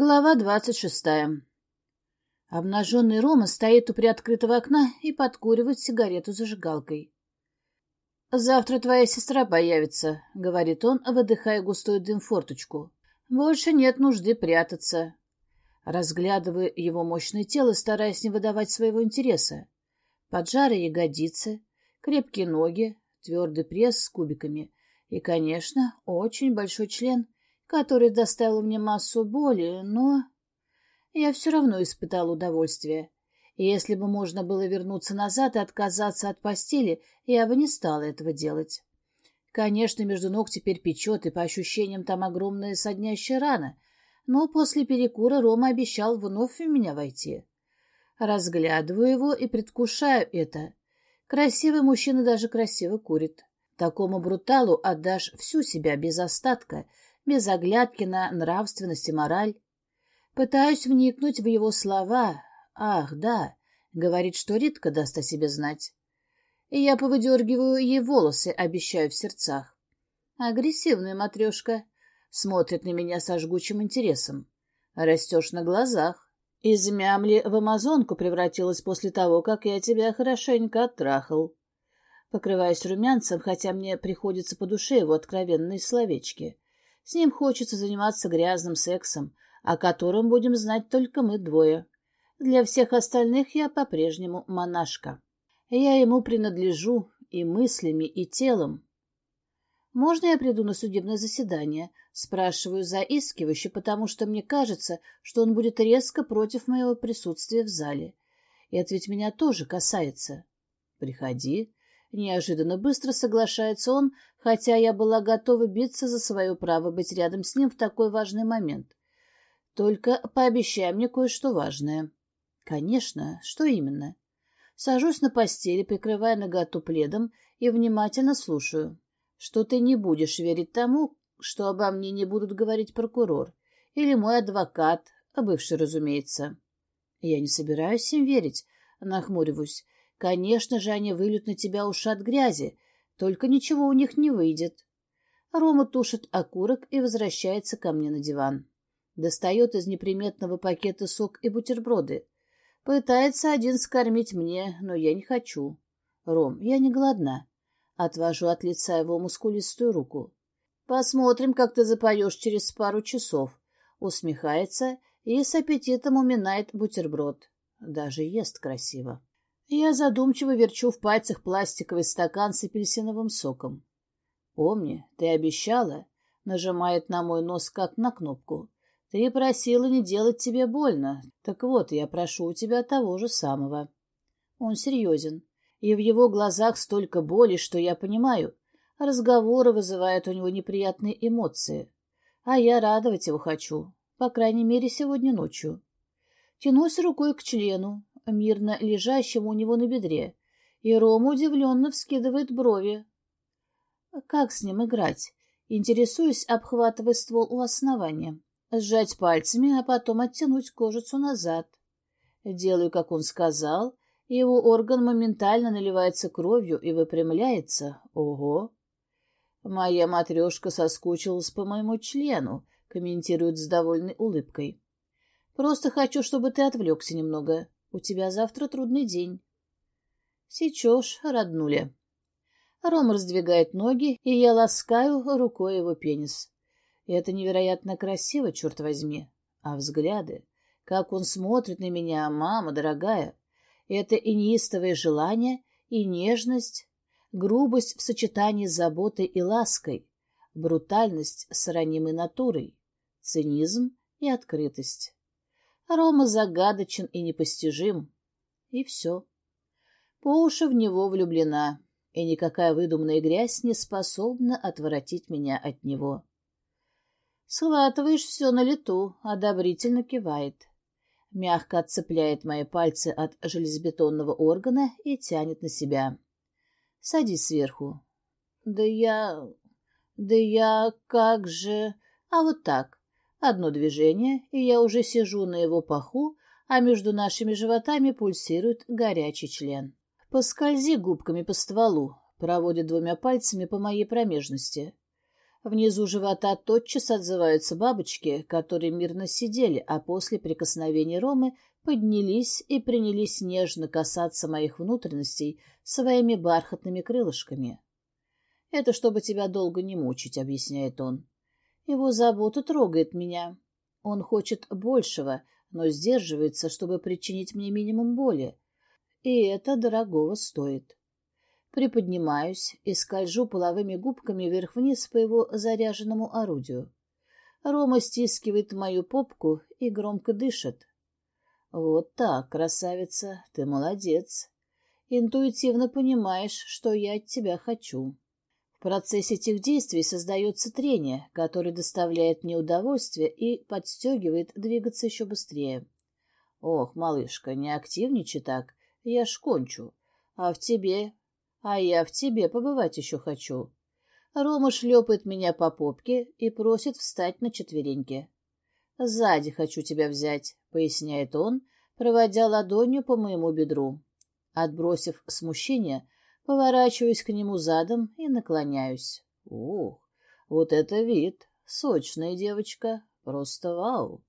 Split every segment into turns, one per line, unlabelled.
Глава двадцать шестая. Обнаженный Рома стоит у приоткрытого окна и подкуривает сигарету зажигалкой. «Завтра твоя сестра появится», — говорит он, выдыхая густой дым форточку. «Больше нет нужды прятаться». Разглядываю его мощное тело, стараясь не выдавать своего интереса. Поджарые ягодицы, крепкие ноги, твердый пресс с кубиками и, конечно, очень большой член — который доставил мне массу боли, но... Я все равно испытал удовольствие. Если бы можно было вернуться назад и отказаться от постели, я бы не стала этого делать. Конечно, между ног теперь печет, и по ощущениям там огромная соднящая рана, но после перекура Рома обещал вновь в меня войти. Разглядываю его и предвкушаю это. Красивый мужчина даже красиво курит. Такому бруталу отдашь всю себя без остатка — без оглядки на нравственность и мораль. Пытаюсь вникнуть в его слова. Ах, да, говорит, что редко даст о себе знать. И я повыдергиваю ей волосы, обещаю в сердцах. Агрессивная матрешка. Смотрит на меня со жгучим интересом. Растешь на глазах. Из мямли в амазонку превратилась после того, как я тебя хорошенько оттрахал. Покрываюсь румянцем, хотя мне приходится по душе его откровенные словечки. С ним хочется заниматься грязным сексом, о котором будем знать только мы двое. Для всех остальных я по-прежнему монашка. Я ему принадлежу и мыслями, и телом. «Можно я приду на судебное заседание?» Спрашиваю заискивающе, потому что мне кажется, что он будет резко против моего присутствия в зале. И это ведь меня тоже касается. «Приходи», Неожиданно быстро соглашается он, хотя я была готова биться за свое право быть рядом с ним в такой важный момент. Только пообещай мне кое-что важное. Конечно, что именно? Сажусь на постели, прикрывая наготу пледом, и внимательно слушаю. Что ты не будешь верить тому, что обо мне не будут говорить прокурор или мой адвокат, бывший, разумеется. Я не собираюсь им верить, нахмуриваюсь. Конечно же, они выльют на тебя уши от грязи, только ничего у них не выйдет. Рома тушит окурок и возвращается ко мне на диван. Достает из неприметного пакета сок и бутерброды. Пытается один скормить мне, но я не хочу. Ром, я не голодна. Отвожу от лица его мускулистую руку. Посмотрим, как ты запоешь через пару часов. Усмехается и с аппетитом уминает бутерброд. Даже ест красиво. Я задумчиво верчу в пальцах пластиковый стакан с апельсиновым соком. «Помни, ты обещала», — нажимает на мой нос как на кнопку. «Ты просила не делать тебе больно. Так вот, я прошу у тебя того же самого». Он серьезен, и в его глазах столько боли, что я понимаю. Разговоры вызывают у него неприятные эмоции. А я радовать его хочу, по крайней мере, сегодня ночью. Тянусь рукой к члену, мирно лежащему у него на бедре, и Рома удивленно вскидывает брови. Как с ним играть? Интересуюсь, обхватывая ствол у основания. Сжать пальцами, а потом оттянуть кожицу назад. Делаю, как он сказал, его орган моментально наливается кровью и выпрямляется. Ого! Моя матрешка соскучилась по моему члену, комментирует с довольной улыбкой. Просто хочу, чтобы ты отвлекся немного. У тебя завтра трудный день. Сечешь, роднуля. Ром раздвигает ноги, и я ласкаю рукой его пенис. Это невероятно красиво, черт возьми. А взгляды, как он смотрит на меня, мама дорогая, это и неистовое желание, и нежность, грубость в сочетании с заботой и лаской, брутальность с ранимой натурой, цинизм и открытость. Рома загадочен и непостижим. И все. По уши в него влюблена, и никакая выдуманная грязь не способна отворотить меня от него. Схватываешь все на лету, одобрительно кивает. Мягко отцепляет мои пальцы от железобетонного органа и тянет на себя. Садись сверху. Да я... Да я... Как же... А вот так. Одно движение, и я уже сижу на его паху, а между нашими животами пульсирует горячий член. Поскользи губками по стволу, проводит двумя пальцами по моей промежности. Внизу живота тотчас отзываются бабочки, которые мирно сидели, а после прикосновения Ромы поднялись и принялись нежно касаться моих внутренностей своими бархатными крылышками. «Это чтобы тебя долго не мучить», — объясняет он. «Его забота трогает меня. Он хочет большего, но сдерживается, чтобы причинить мне минимум боли. И это дорогого стоит. Приподнимаюсь и скольжу половыми губками вверх-вниз по его заряженному орудию. Рома стискивает мою попку и громко дышит. «Вот так, красавица, ты молодец. Интуитивно понимаешь, что я от тебя хочу». В процессе этих действий создается трение, которое доставляет мне удовольствие и подстегивает двигаться еще быстрее. Ох, малышка, не активничай так, я ж кончу. А в тебе... А я в тебе побывать еще хочу. Рома шлепает меня по попке и просит встать на четвереньки. «Сзади хочу тебя взять», — поясняет он, проводя ладонью по моему бедру. Отбросив смущение, Поворачиваюсь к нему задом и наклоняюсь. Ух, вот это вид! Сочная девочка! Просто вау!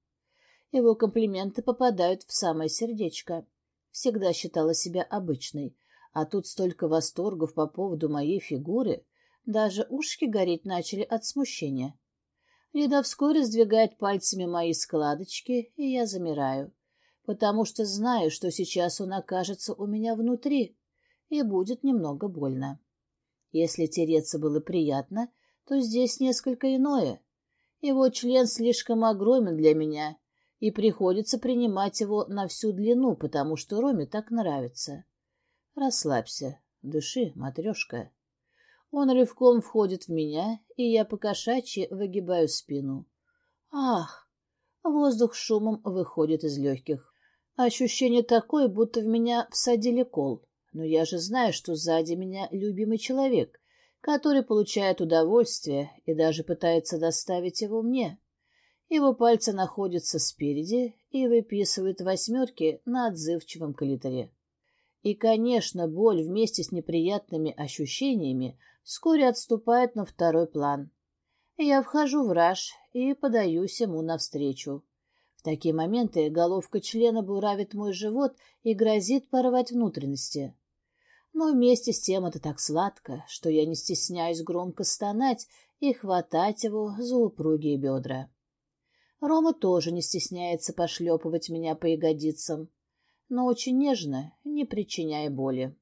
Его комплименты попадают в самое сердечко. Всегда считала себя обычной, а тут столько восторгов по поводу моей фигуры, даже ушки гореть начали от смущения. Лида вскоре сдвигает пальцами мои складочки, и я замираю, потому что знаю, что сейчас он окажется у меня внутри, и будет немного больно. Если тереться было приятно, то здесь несколько иное. Его член слишком огромен для меня, и приходится принимать его на всю длину, потому что Роме так нравится. Расслабься, дыши, матрешка. Он рывком входит в меня, и я покошачьи выгибаю спину. Ах! Воздух шумом выходит из легких. Ощущение такое, будто в меня всадили кол. Но я же знаю, что сзади меня любимый человек, который получает удовольствие и даже пытается доставить его мне. Его пальцы находятся спереди и выписывают восьмерки на отзывчивом клиторе. И, конечно, боль вместе с неприятными ощущениями вскоре отступает на второй план. Я вхожу в раж и подаюсь ему навстречу. В такие моменты головка члена буравит мой живот и грозит порвать внутренности. Но вместе с тем это так сладко, что я не стесняюсь громко стонать и хватать его за упругие бедра. Рома тоже не стесняется пошлепывать меня по ягодицам, но очень нежно, не причиняя боли.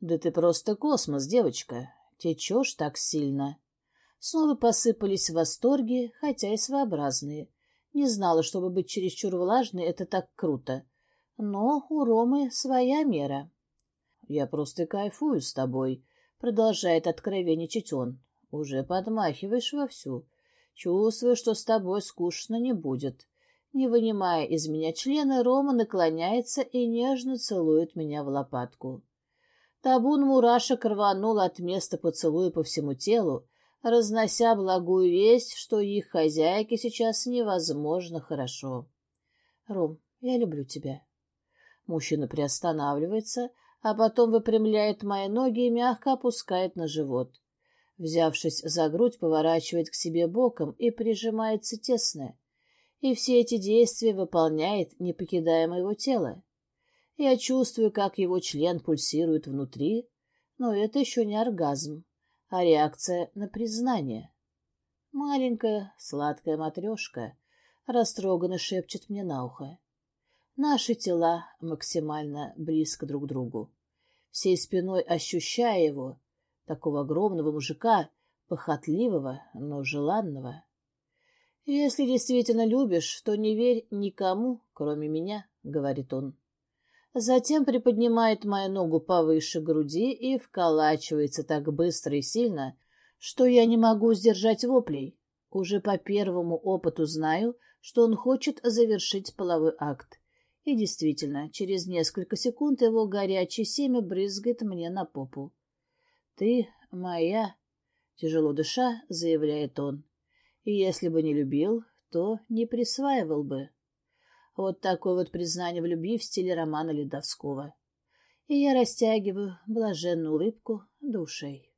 «Да ты просто космос, девочка! Течешь так сильно!» Снова посыпались восторги, хотя и своеобразные. Не знала, чтобы быть чересчур влажной, это так круто. Но у Ромы своя мера. «Я просто кайфую с тобой», — продолжает откровенничать он. «Уже подмахиваешь вовсю. Чувствую, что с тобой скучно не будет». Не вынимая из меня члена, Рома наклоняется и нежно целует меня в лопатку. Табун мурашек рванул от места поцелуя по всему телу, разнося благую весть, что их хозяйке сейчас невозможно хорошо. «Ром, я люблю тебя». Мужчина приостанавливается, а потом выпрямляет мои ноги и мягко опускает на живот. Взявшись за грудь, поворачивает к себе боком и прижимается тесно. И все эти действия выполняет, не покидая моего тела. Я чувствую, как его член пульсирует внутри, но это еще не оргазм, а реакция на признание. Маленькая, сладкая матрешка растроганно шепчет мне на ухо. Наши тела максимально близко друг к другу. Всей спиной ощущая его, такого огромного мужика, похотливого, но желанного. «Если действительно любишь, то не верь никому, кроме меня», — говорит он. Затем приподнимает мою ногу повыше груди и вколачивается так быстро и сильно, что я не могу сдержать воплей. Уже по первому опыту знаю, что он хочет завершить половой акт. И действительно, через несколько секунд его горячее семя брызгает мне на попу. «Ты моя», — тяжело дыша, заявляет он. «И если бы не любил, то не присваивал бы». Вот такое вот признание в любви в стиле романа Ледовского. И я растягиваю блаженную улыбку душей.